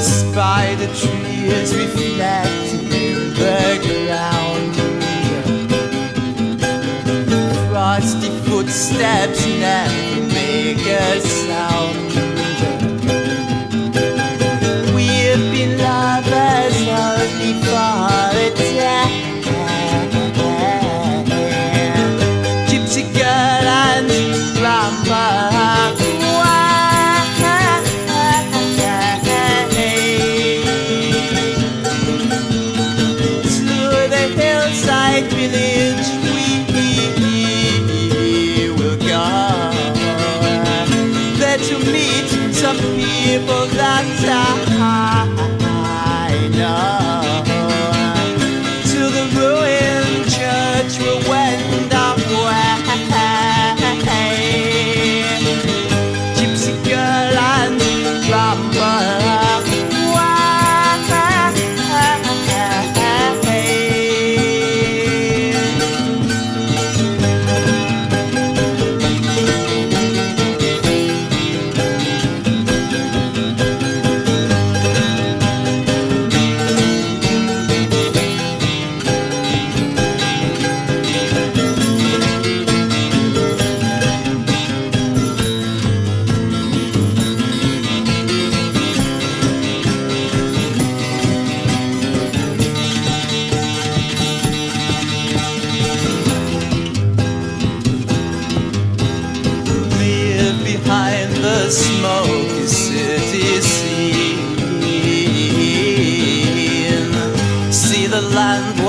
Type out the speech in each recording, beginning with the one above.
Spider trees reflecting in the ground. Frosty footsteps never make a sound. We've been lovers only for a day. Hillside village we will go There to meet some people that I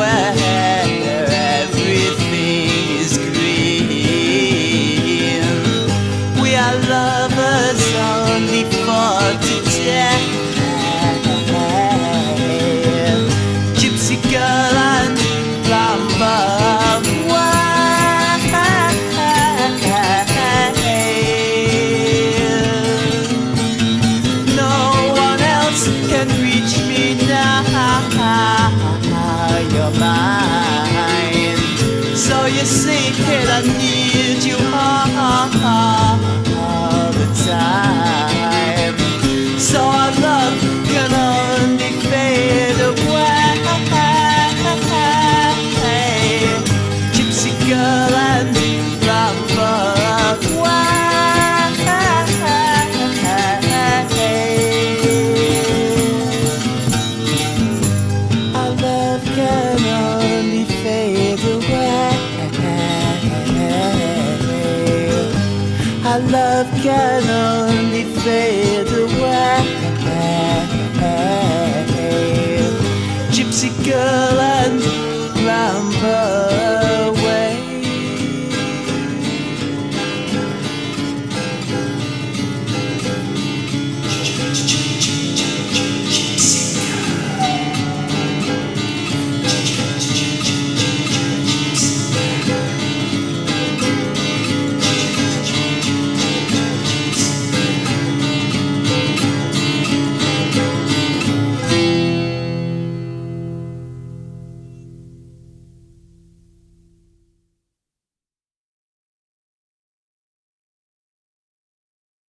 where everything is green. We are lovers only mine. So you see, kid, I need Our love